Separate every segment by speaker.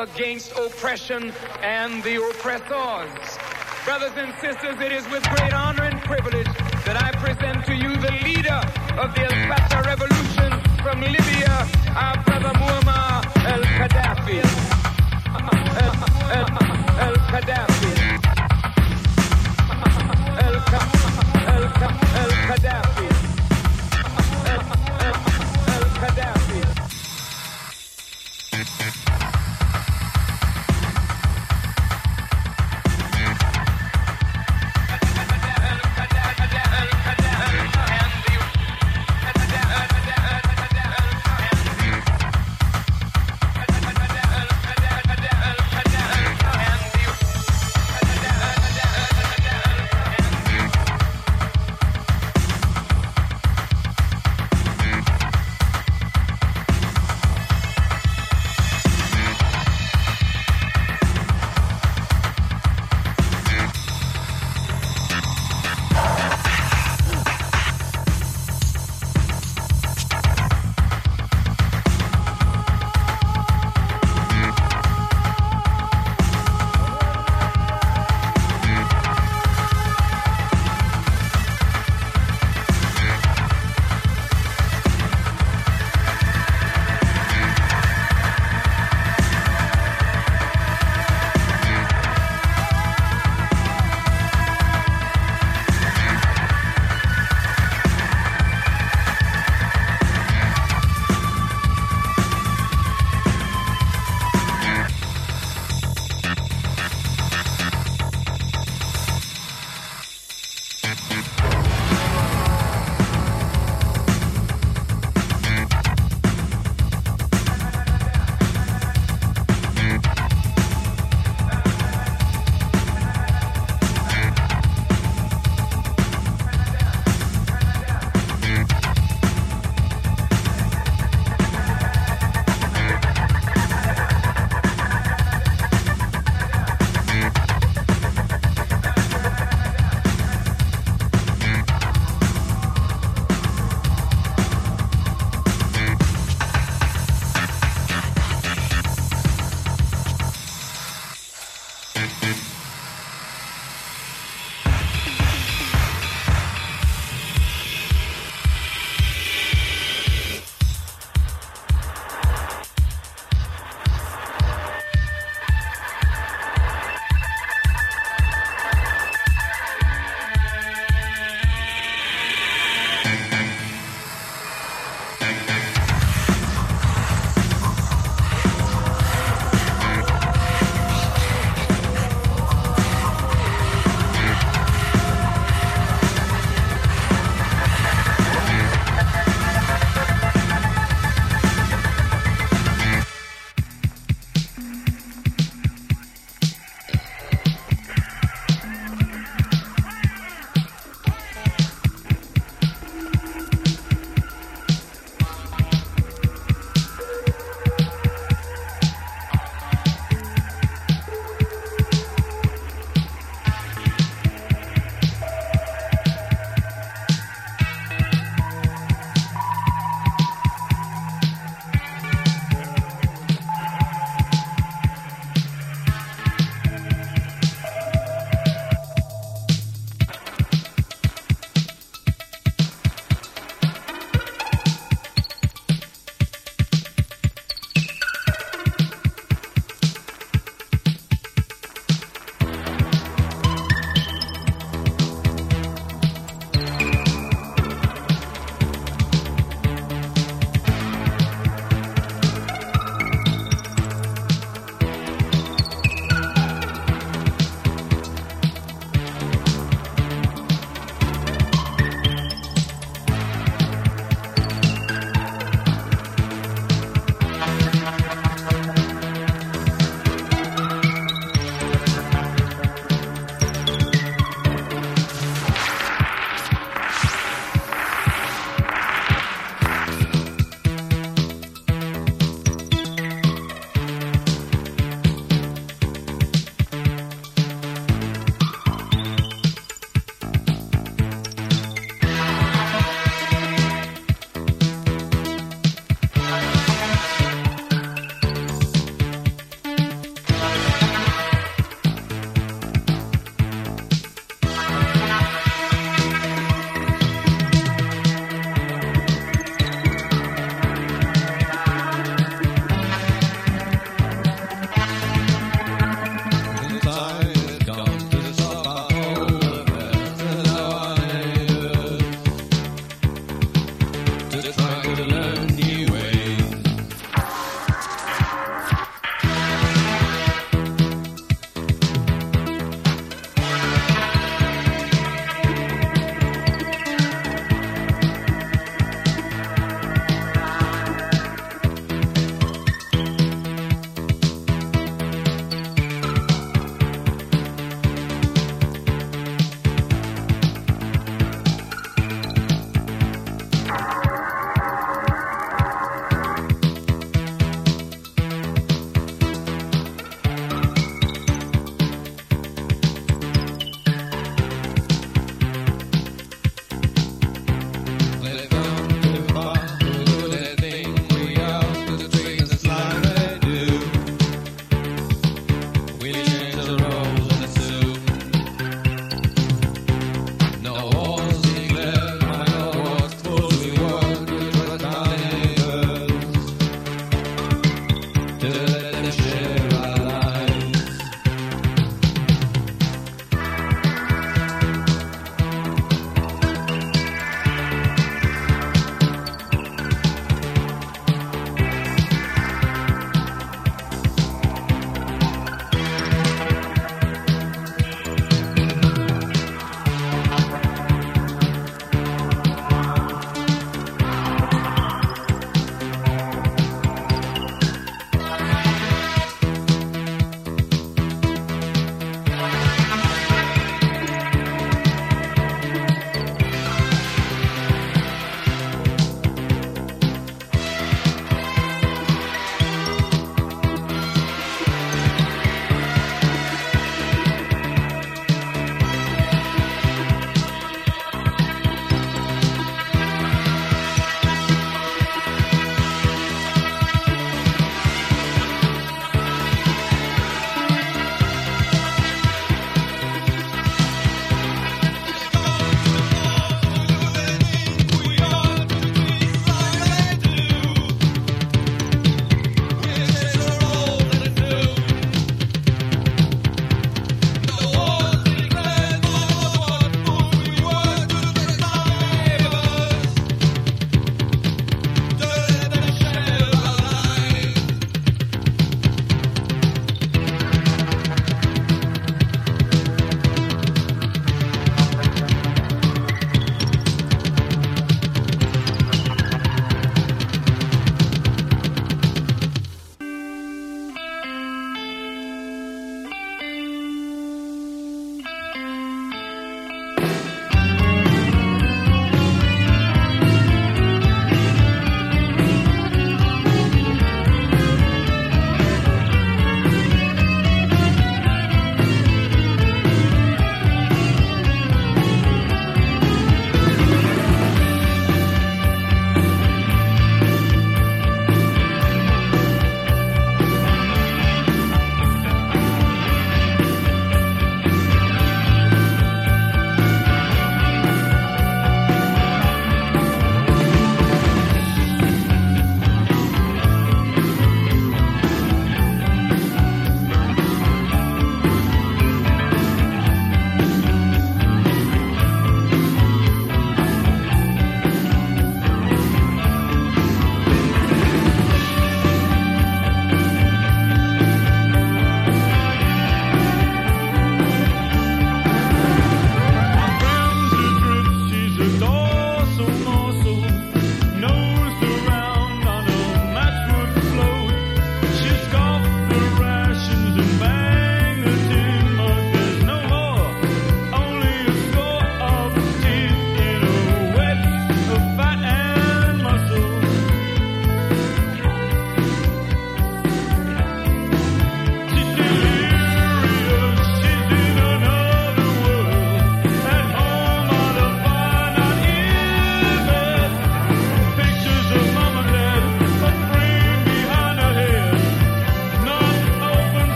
Speaker 1: against oppression and the oppressors. Brothers and sisters, it is with great honor and privilege that I present to you the leader of the El Fatah revolution from Libya, our brother Muammar el-Gaddafi. El-Gaddafi. El-Gaddafi. El-Gaddafi.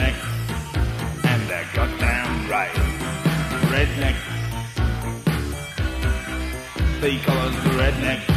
Speaker 2: redneck, and they're goddamn right. Redneck, they call us redneck.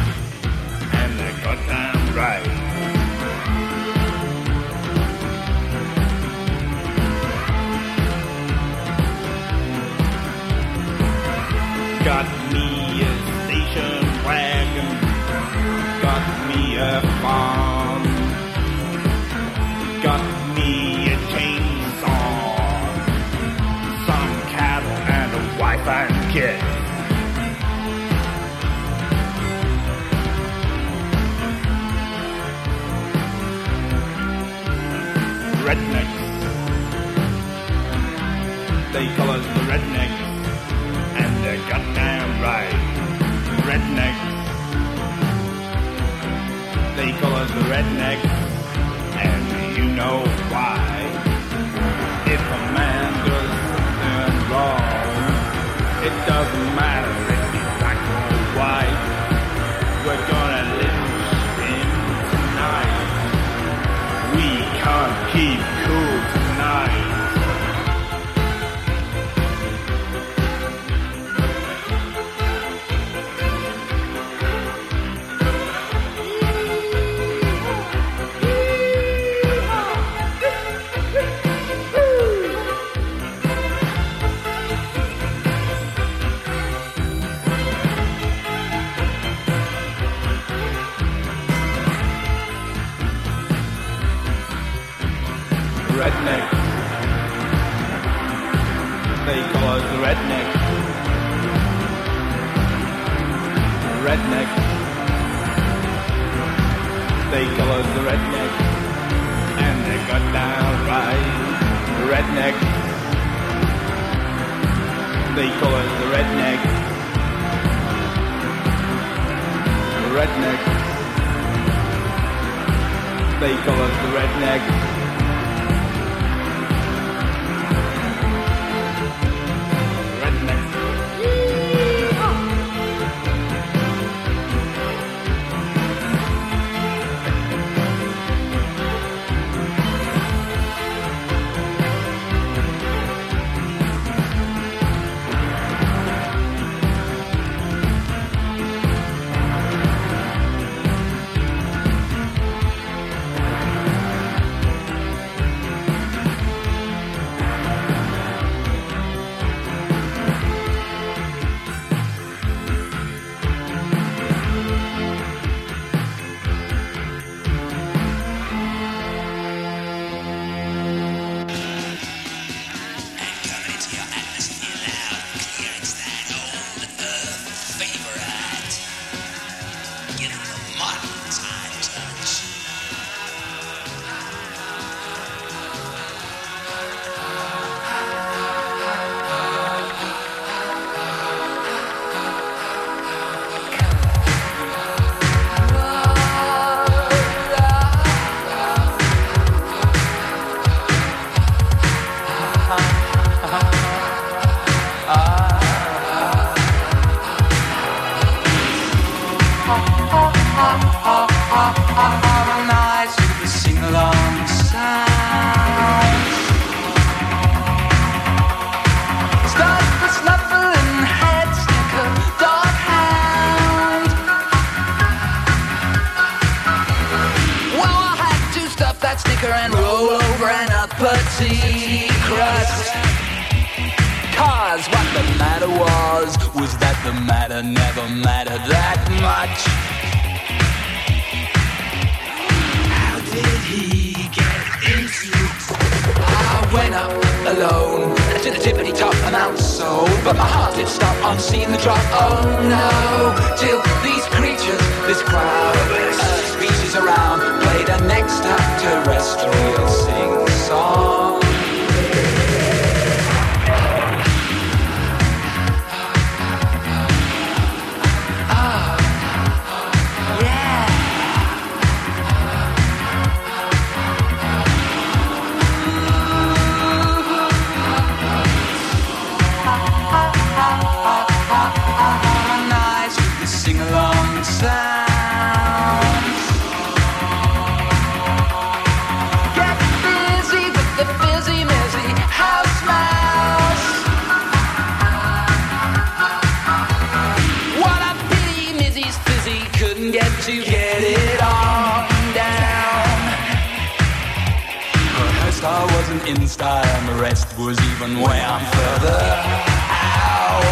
Speaker 3: Much. How did he get into I went up alone to the tippity top amount sold, but my heart did stop on seeing the drop. Oh no! Till these creatures, this crowd earth species around, played an extraterrestrial sing song. Style and the rest was even way on further out.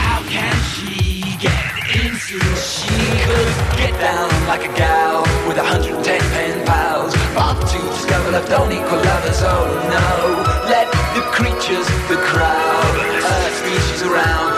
Speaker 3: How can she get into it? She could get down like a gal with a hundred and ten pen pals. But to discover love don't equal lovers, oh no. Let the creatures, the crowd, earth species around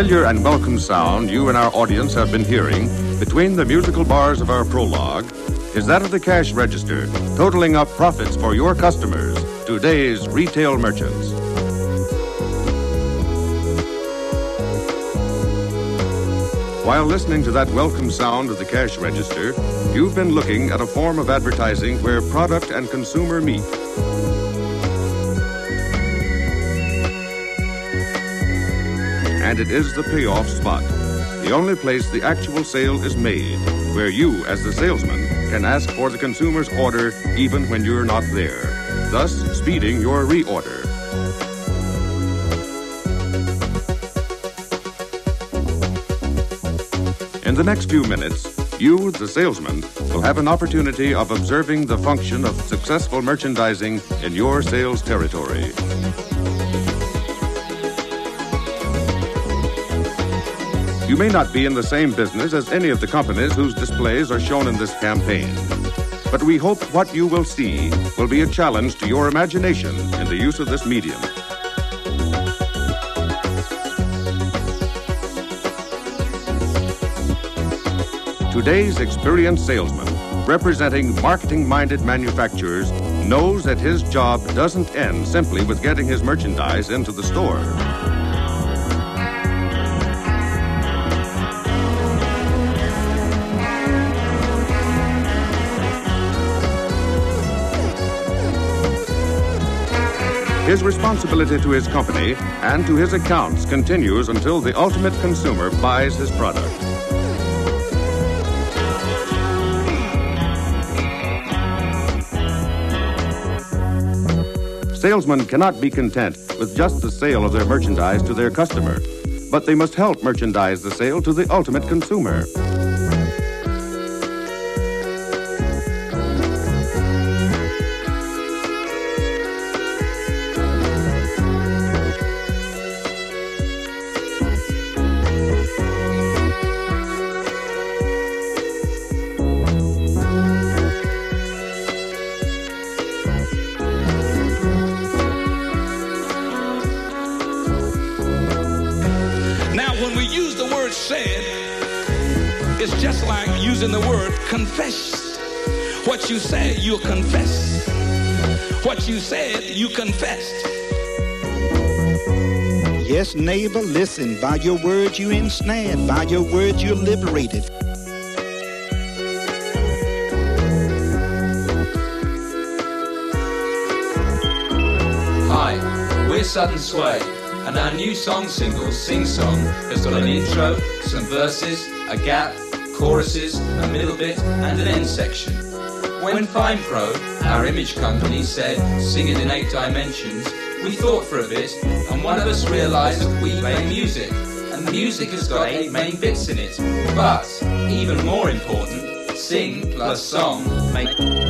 Speaker 4: familiar and welcome sound you and our audience have been hearing between the musical bars of our prologue is that of the cash register, totaling up profits for your customers, today's retail merchants. While listening to that welcome sound of the cash register, you've been looking at a form of advertising where product and consumer meet. And it is the payoff spot. The only place the actual sale is made, where you, as the salesman, can ask for the consumer's order even when you're not there, thus speeding your reorder. In the next few minutes, you, the salesman, will have an opportunity of observing the function of successful merchandising in your sales territory. You may not be in the same business as any of the companies whose displays are shown in this campaign. But we hope what you will see will be a challenge to your imagination in the use of this medium. Today's experienced salesman, representing marketing minded manufacturers, knows that his job doesn't end simply with getting his merchandise into the store. His responsibility to his company and to his accounts continues until the ultimate consumer buys his product. Salesmen cannot be content with just the sale of their merchandise to their customer, but they must help merchandise the sale to the ultimate consumer.
Speaker 5: neighbor, listen. By your words you ensnared. By your words you're liberated.
Speaker 6: Hi, we're Sudden Sway, and our new song single, Sing Song, has got an intro, some verses, a gap, choruses, a middle bit, and an end section. When Fine Pro our image company, said, singing in eight dimensions, we thought for a bit, and one of us realised that we play music, and music has got eight main bits in it. But, even more important, sing plus song. Make...